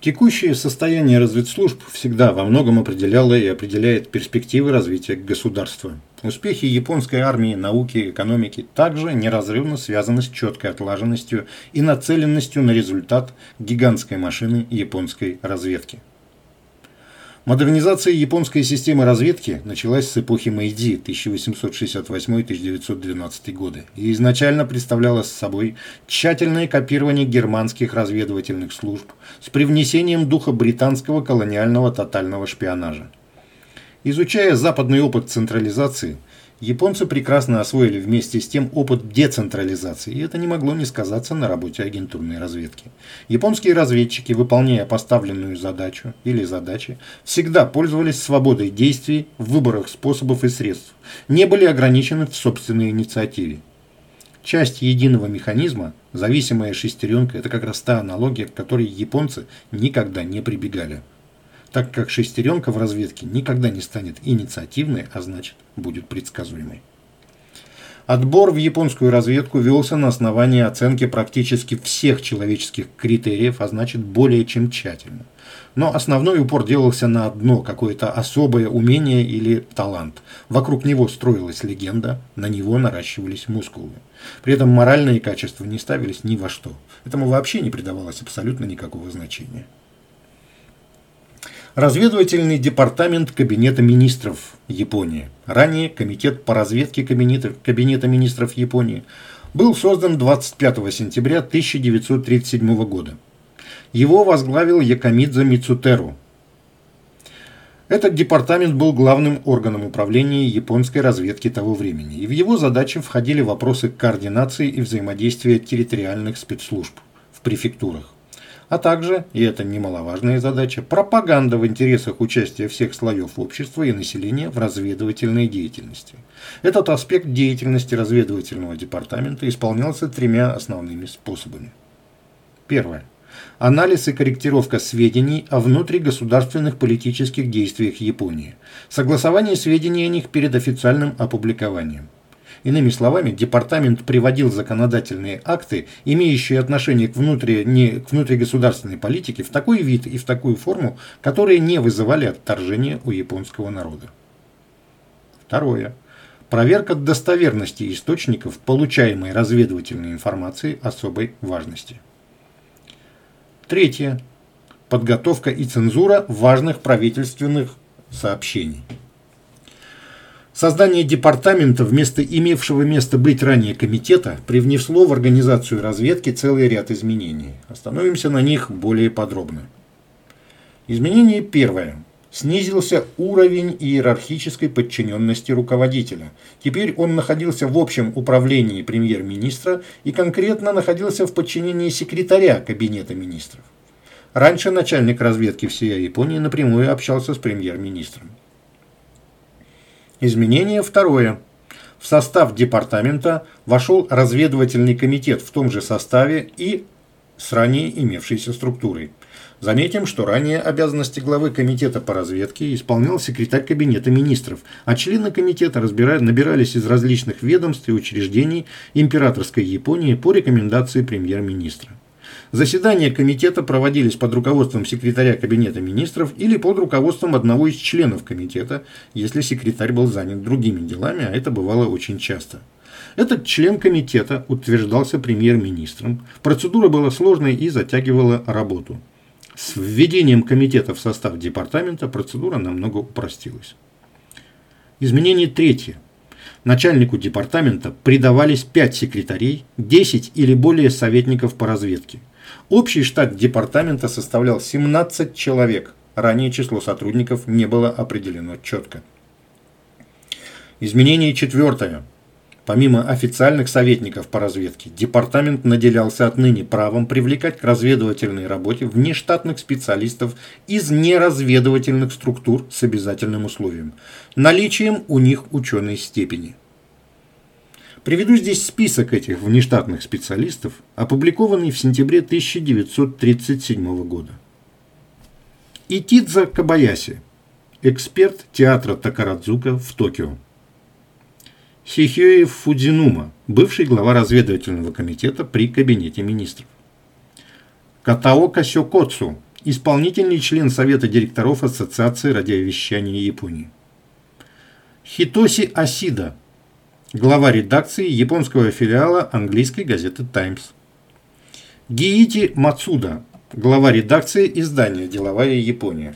Текущее состояние разведслужб всегда во многом определяло и определяет перспективы развития государства. Успехи японской армии, науки, экономики также неразрывно связаны с четкой отлаженностью и нацеленностью на результат гигантской машины японской разведки. Модернизация японской системы разведки началась с эпохи Мэйдзи 1868-1912 годы и изначально представляла собой тщательное копирование германских разведывательных служб с привнесением духа британского колониального тотального шпионажа. Изучая западный опыт централизации, Японцы прекрасно освоили вместе с тем опыт децентрализации, и это не могло не сказаться на работе агентурной разведки. Японские разведчики, выполняя поставленную задачу или задачи, всегда пользовались свободой действий в выборах способов и средств, не были ограничены в собственной инициативе. Часть единого механизма, зависимая шестеренка, это как раз та аналогия, к которой японцы никогда не прибегали так как шестеренка в разведке никогда не станет инициативной, а значит будет предсказуемой. Отбор в японскую разведку велся на основании оценки практически всех человеческих критериев, а значит более чем тщательно. Но основной упор делался на одно какое-то особое умение или талант. Вокруг него строилась легенда, на него наращивались мускулы. При этом моральные качества не ставились ни во что. Этому вообще не придавалось абсолютно никакого значения. Разведывательный департамент Кабинета министров Японии, ранее Комитет по разведке Кабинета, Кабинета министров Японии, был создан 25 сентября 1937 года. Его возглавил Якомидзе Мицутеру. Этот департамент был главным органом управления японской разведки того времени, и в его задачи входили вопросы координации и взаимодействия территориальных спецслужб в префектурах а также, и это немаловажная задача, пропаганда в интересах участия всех слоев общества и населения в разведывательной деятельности. Этот аспект деятельности разведывательного департамента исполнялся тремя основными способами. Первое. Анализ и корректировка сведений о внутригосударственных политических действиях Японии. Согласование сведений о них перед официальным опубликованием. Иными словами, департамент приводил законодательные акты, имеющие отношение к, внутри, не, к внутригосударственной политике, в такой вид и в такую форму, которые не вызывали отторжения у японского народа. Второе. Проверка достоверности источников получаемой разведывательной информации особой важности. Третье. Подготовка и цензура важных правительственных сообщений. Создание департамента вместо имевшего место быть ранее комитета привнесло в организацию разведки целый ряд изменений. Остановимся на них более подробно. Изменение первое. Снизился уровень иерархической подчиненности руководителя. Теперь он находился в общем управлении премьер-министра и конкретно находился в подчинении секретаря кабинета министров. Раньше начальник разведки всей Японии напрямую общался с премьер-министром. Изменение второе. В состав департамента вошел разведывательный комитет в том же составе и с ранее имевшейся структурой. Заметим, что ранее обязанности главы комитета по разведке исполнял секретарь кабинета министров, а члены комитета разбирали, набирались из различных ведомств и учреждений императорской Японии по рекомендации премьер-министра. Заседания комитета проводились под руководством секретаря Кабинета министров или под руководством одного из членов комитета, если секретарь был занят другими делами, а это бывало очень часто. Этот член комитета утверждался премьер-министром. Процедура была сложной и затягивала работу. С введением комитета в состав департамента процедура намного упростилась. Изменение третье. Начальнику департамента придавались 5 секретарей, 10 или более советников по разведке. Общий штат департамента составлял 17 человек. Ранее число сотрудников не было определено четко. Изменение четвертое. Помимо официальных советников по разведке, департамент наделялся отныне правом привлекать к разведывательной работе внештатных специалистов из неразведывательных структур с обязательным условием – наличием у них ученой степени – Приведу здесь список этих внештатных специалистов, опубликованный в сентябре 1937 года. Итидза Кабаяси, эксперт театра Такарадзука в Токио. Сихёи Фудзинума, бывший глава разведывательного комитета при Кабинете министров. Катаока Сёкоцу, исполнительный член Совета директоров Ассоциации радиовещания Японии. Хитоси Асида, глава редакции японского филиала английской газеты «Таймс». Гиити Мацуда, глава редакции издания «Деловая Япония».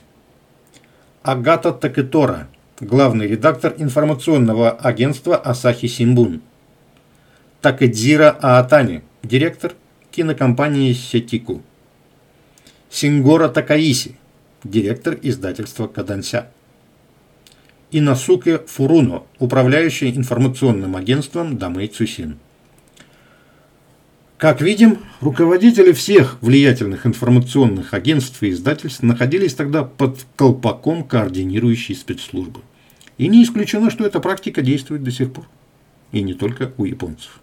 Агата Такетора, главный редактор информационного агентства Асахи Симбун. Такэдзира Аатани, директор кинокомпании Сетику. Сингора Такаиси, директор издательства Каданся. Инасуке Фуруно, управляющий информационным агентством Дамей Цусин. Как видим, руководители всех влиятельных информационных агентств и издательств находились тогда под колпаком координирующей спецслужбы. И не исключено, что эта практика действует до сих пор. И не только у японцев.